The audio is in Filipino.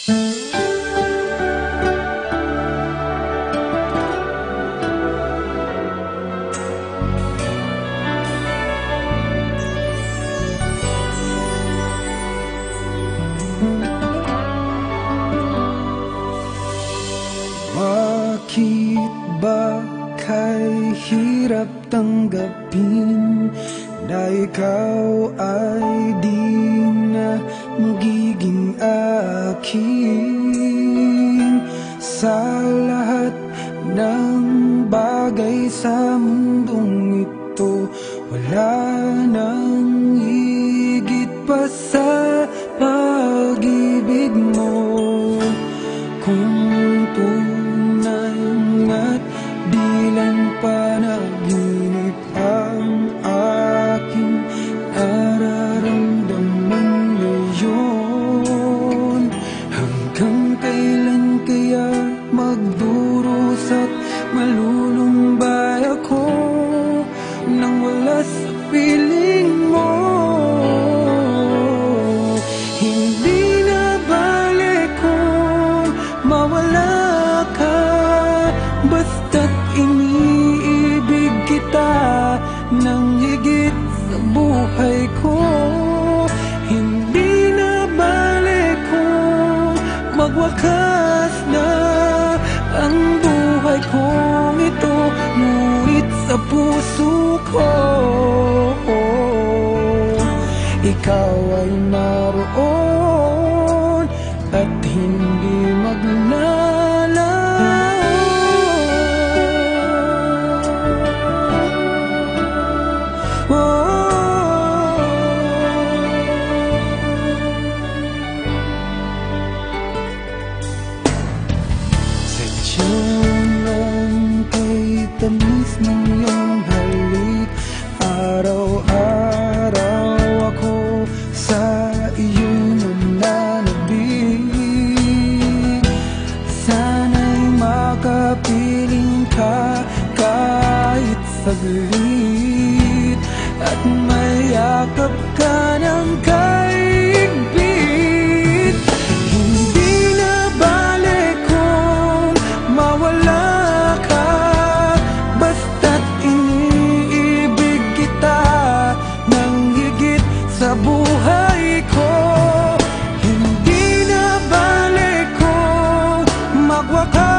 Bakit ba kay hirap tanggapin Na ikaw ay di na magiging akin Sa lahat ng bagay sa mundong ito. Wala nang higit pa sa Hanggang kailan kaya magdurusa at malulumbay ako Nang wala sa piling mo? Hindi na balik kung mawala ka. Basta't iniibig kita Nang higit sa buhay ko magwakas na Ang buhay kong ito Ngunit sa puso ko Ikaw ay naroon At hindi Sadyang lang kay tamis ng iyong halik. Araw-araw ako sa iyong nananabig Sana'y makapiling ka kahit saglit Work